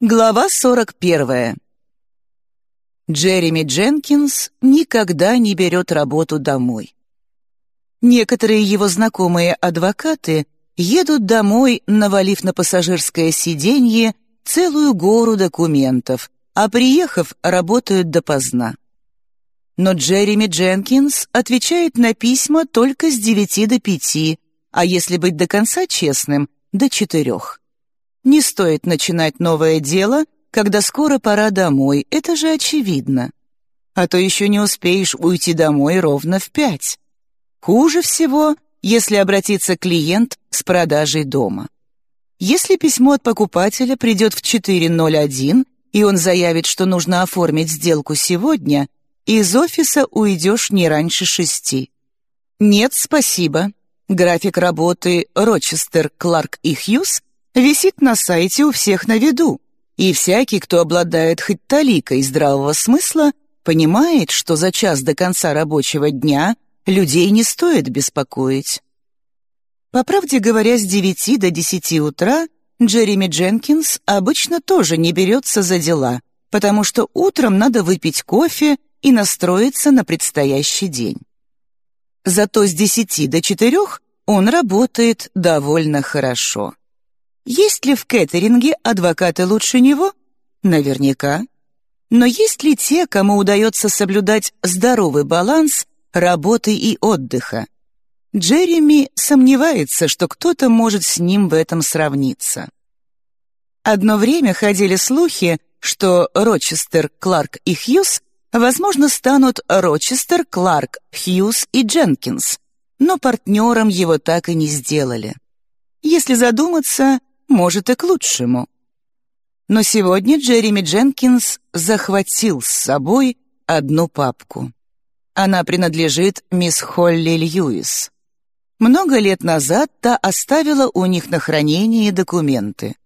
Глава 41. Джереми Дженкинс никогда не берет работу домой. Некоторые его знакомые адвокаты едут домой, навалив на пассажирское сиденье целую гору документов, а приехав, работают допоздна. Но Джереми Дженкинс отвечает на письма только с 9 до 5, а если быть до конца честным, до 4. Не стоит начинать новое дело, когда скоро пора домой, это же очевидно. А то еще не успеешь уйти домой ровно в пять. Хуже всего, если обратится клиент с продажей дома. Если письмо от покупателя придет в 4.01, и он заявит, что нужно оформить сделку сегодня, из офиса уйдешь не раньше шести. Нет, спасибо. График работы Рочестер, Кларк и Хьюз висит на сайте у всех на виду, и всякий, кто обладает хоть таликой здравого смысла, понимает, что за час до конца рабочего дня людей не стоит беспокоить. По правде говоря, с 9 до 10 утра Джереми Дженкинс обычно тоже не берется за дела, потому что утром надо выпить кофе и настроиться на предстоящий день. Зато с 10 до 4 он работает довольно хорошо. Есть ли в кеттеринге адвокаты лучше него? Наверняка. Но есть ли те, кому удается соблюдать здоровый баланс работы и отдыха? Джереми сомневается, что кто-то может с ним в этом сравниться. Одно время ходили слухи, что Рочестер, Кларк и Хьюз, возможно, станут Рочестер, Кларк, Хьюз и Дженкинс, но партнером его так и не сделали. Если задуматься, может, и к лучшему. Но сегодня Джереми Дженкинс захватил с собой одну папку. Она принадлежит мисс Холли Льюис. Много лет назад та оставила у них на хранение документы.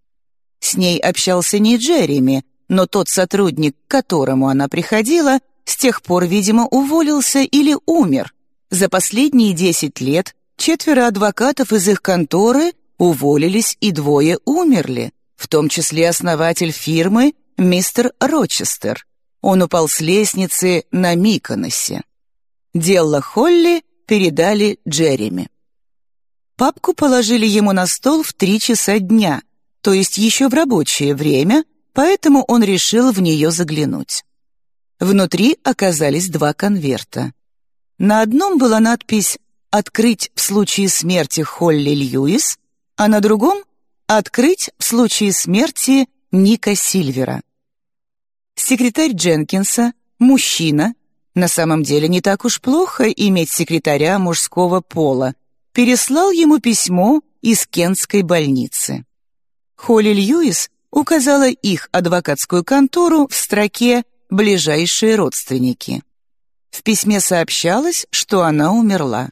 С ней общался не Джереми, но тот сотрудник, к которому она приходила, с тех пор, видимо, уволился или умер. За последние десять лет четверо адвокатов из их конторы уволились и двое умерли, в том числе основатель фирмы мистер Рочестер. Он упал с лестницы на Миконосе. Дело Холли передали Джереми. Папку положили ему на стол в три часа дня, то есть еще в рабочее время, поэтому он решил в нее заглянуть. Внутри оказались два конверта. На одном была надпись «Открыть в случае смерти Холли Льюис», а на другом — открыть в случае смерти Ника Сильвера. Секретарь Дженкинса, мужчина, на самом деле не так уж плохо иметь секретаря мужского пола, переслал ему письмо из Кентской больницы. Холли Льюис указала их адвокатскую контору в строке «Ближайшие родственники». В письме сообщалось, что она умерла.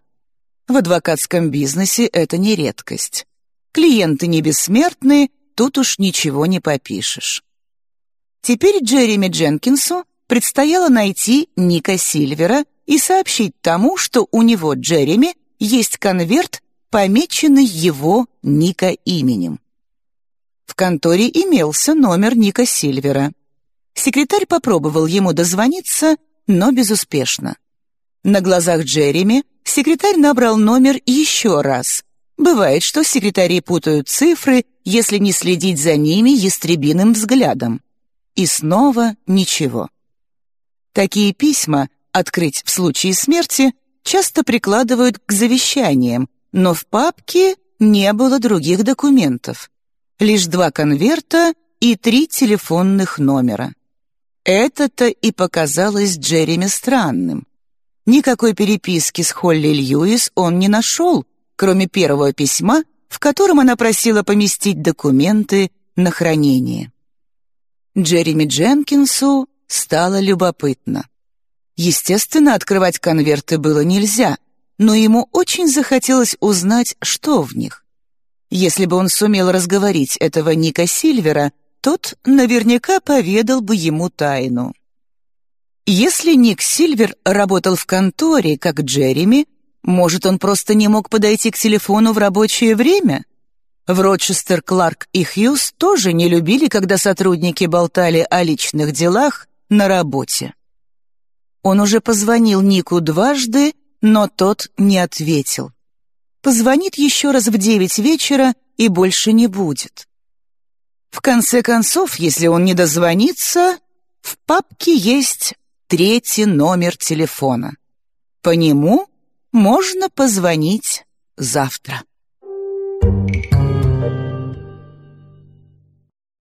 В адвокатском бизнесе это не редкость. Клиенты не бессмертны, тут уж ничего не попишешь. Теперь Джереми Дженкинсу предстояло найти Ника Сильвера и сообщить тому, что у него, Джереми, есть конверт, помеченный его Ника именем. В конторе имелся номер Ника Сильвера. Секретарь попробовал ему дозвониться, но безуспешно. На глазах Джереми секретарь набрал номер еще раз, Бывает, что секретари путают цифры, если не следить за ними ястребиным взглядом. И снова ничего. Такие письма «открыть в случае смерти» часто прикладывают к завещаниям, но в папке не было других документов. Лишь два конверта и три телефонных номера. Это-то и показалось Джереми странным. Никакой переписки с Холли Льюис он не нашел, кроме первого письма, в котором она просила поместить документы на хранение. Джереми Дженкинсу стало любопытно. Естественно, открывать конверты было нельзя, но ему очень захотелось узнать, что в них. Если бы он сумел разговорить этого Ника Сильвера, тот наверняка поведал бы ему тайну. Если Ник Сильвер работал в конторе, как Джереми, может, он просто не мог подойти к телефону в рабочее время? В Рочестер Кларк и Хьюз тоже не любили, когда сотрудники болтали о личных делах на работе. Он уже позвонил Нику дважды, но тот не ответил. Позвонит еще раз в девять вечера и больше не будет. В конце концов, если он не дозвонится, в папке есть третий номер телефона. По нему можно позвонить завтра.